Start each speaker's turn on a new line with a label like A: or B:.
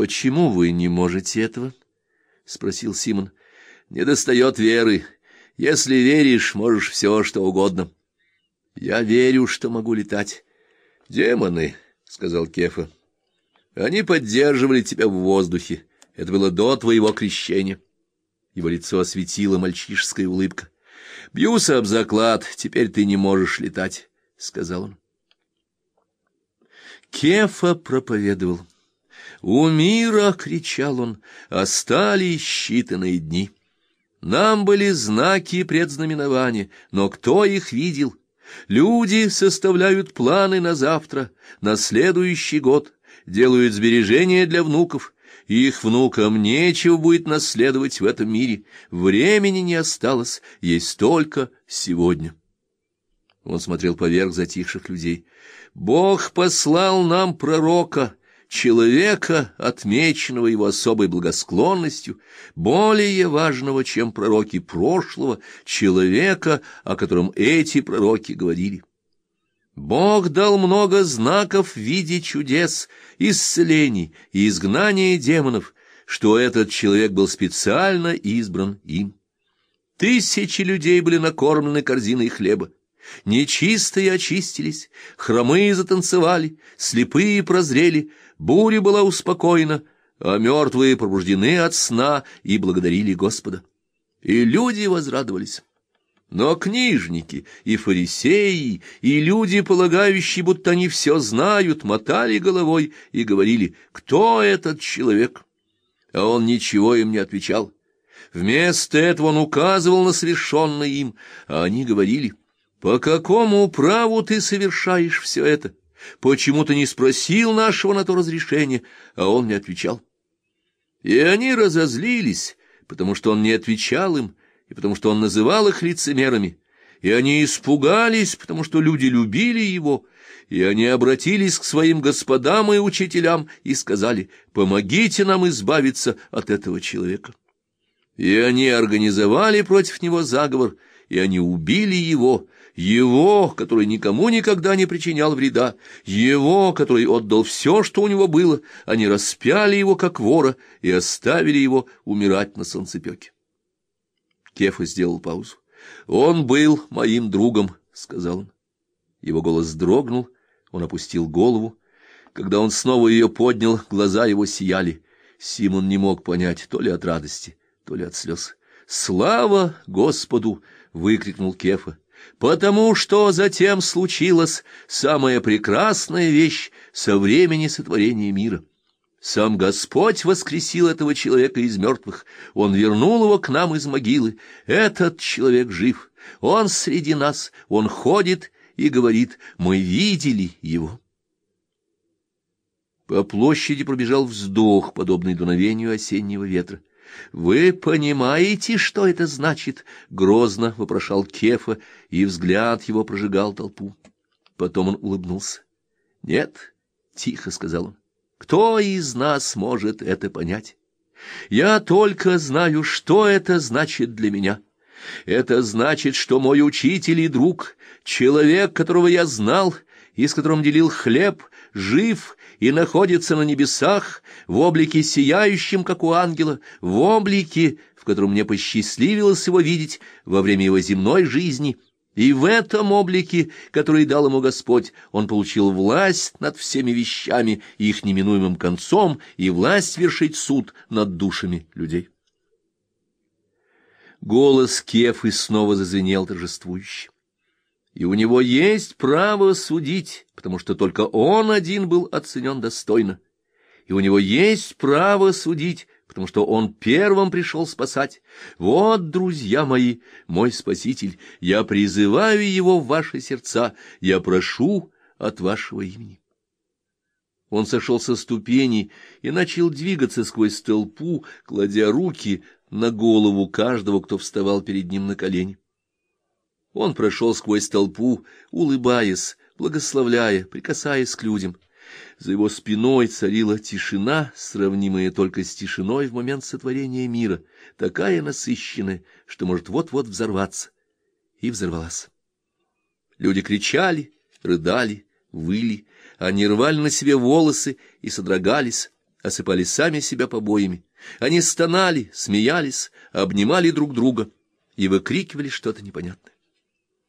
A: Почему вы не можете этого? — спросил Симон. — Не достает веры. Если веришь, можешь все, что угодно. — Я верю, что могу летать. — Демоны, — сказал Кефа. — Они поддерживали тебя в воздухе. Это было до твоего крещения. Его лицо осветила мальчишеская улыбка. — Бьюсь об заклад, теперь ты не можешь летать, — сказал он. Кефа проповедовал. «У мира!» — кричал он, — «остались считанные дни». Нам были знаки и предзнаменования, но кто их видел? Люди составляют планы на завтра, на следующий год, делают сбережения для внуков. Их внукам нечего будет наследовать в этом мире. Времени не осталось, есть только сегодня. Он смотрел поверх затихших людей. Бог послал нам пророка, человека, отмеченного его особой благосклонностью, более важного, чем пророки прошлого, человека, о котором эти пророки говорили. Бог дал много знаков в виде чудес, исцелений и изгнания демонов, что этот человек был специально избран им. Тысячи людей были накормлены корзиной хлеба. Нечистые очистились, хромые затанцевали, слепые прозрели, буря была успокоена, а мертвые пробуждены от сна и благодарили Господа. И люди возрадовались. Но книжники и фарисеи, и люди, полагающие, будто они все знают, мотали головой и говорили, кто этот человек? А он ничего им не отвечал. Вместо этого он указывал на совершенное им, а они говорили, по какому праву ты совершаешь все это? Почему ты не спросил нашего на то разрешения, а он не отвечал? И они разозлились, потому что он не отвечал им, и потому что он называл их лицемерами. И они испугались, потому что люди любили его, и они обратились к своим господам и учителям и сказали, «Помогите нам избавиться от этого человека». И они организовали против него заговор, и они убили его, его, который никому никогда не причинял вреда, его, который отдал все, что у него было, они распяли его, как вора, и оставили его умирать на солнцепеке. Кефа сделал паузу. «Он был моим другом», — сказал он. Его голос дрогнул, он опустил голову. Когда он снова ее поднял, глаза его сияли. Симон не мог понять, то ли от радости, то ли от слез. «Слава Господу!» — выкрикнул Кефа потому что затем случилась самая прекрасная вещь со времени сотворения мира. Сам Господь воскресил этого человека из мертвых, Он вернул его к нам из могилы. Этот человек жив, он среди нас, он ходит и говорит, мы видели его. По площади пробежал вздох, подобный дуновению осеннего ветра. «Вы понимаете, что это значит?» — грозно вопрошал Кефа, и взгляд его прожигал толпу. Потом он улыбнулся. «Нет», — тихо сказал он, — «кто из нас может это понять? Я только знаю, что это значит для меня». Это значит, что мой учитель и друг, человек, которого я знал и с которым делил хлеб, жив и находится на небесах в облике сияющем, как у ангела, в облике, в котором мне посчастливилось его видеть во время его земной жизни, и в этом облике, который дал ему Господь, он получил власть над всеми вещами и их неминуемым концом, и власть вершить суд над душами людей. Голос Кефы снова зазвенел торжествующе и у него есть право судить, потому что только он один был оценен достойно, и у него есть право судить, потому что он первым пришел спасать. Вот, друзья мои, мой спаситель, я призываю его в ваши сердца, я прошу от вашего имени. Он сошел со ступеней и начал двигаться сквозь толпу, кладя руки на голову каждого, кто вставал перед ним на колени. Он прошел сквозь толпу, улыбаясь, благословляя, прикасаясь к людям. За его спиной царила тишина, сравнимая только с тишиной в момент сотворения мира, такая насыщенная, что может вот-вот взорваться. И взорвалась. Люди кричали, рыдали, выли, они рвали на себе волосы и содрогались. осыпали сами себя побоями. Они стонали, смеялись, обнимали друг друга и выкрикивали что-то непонятное.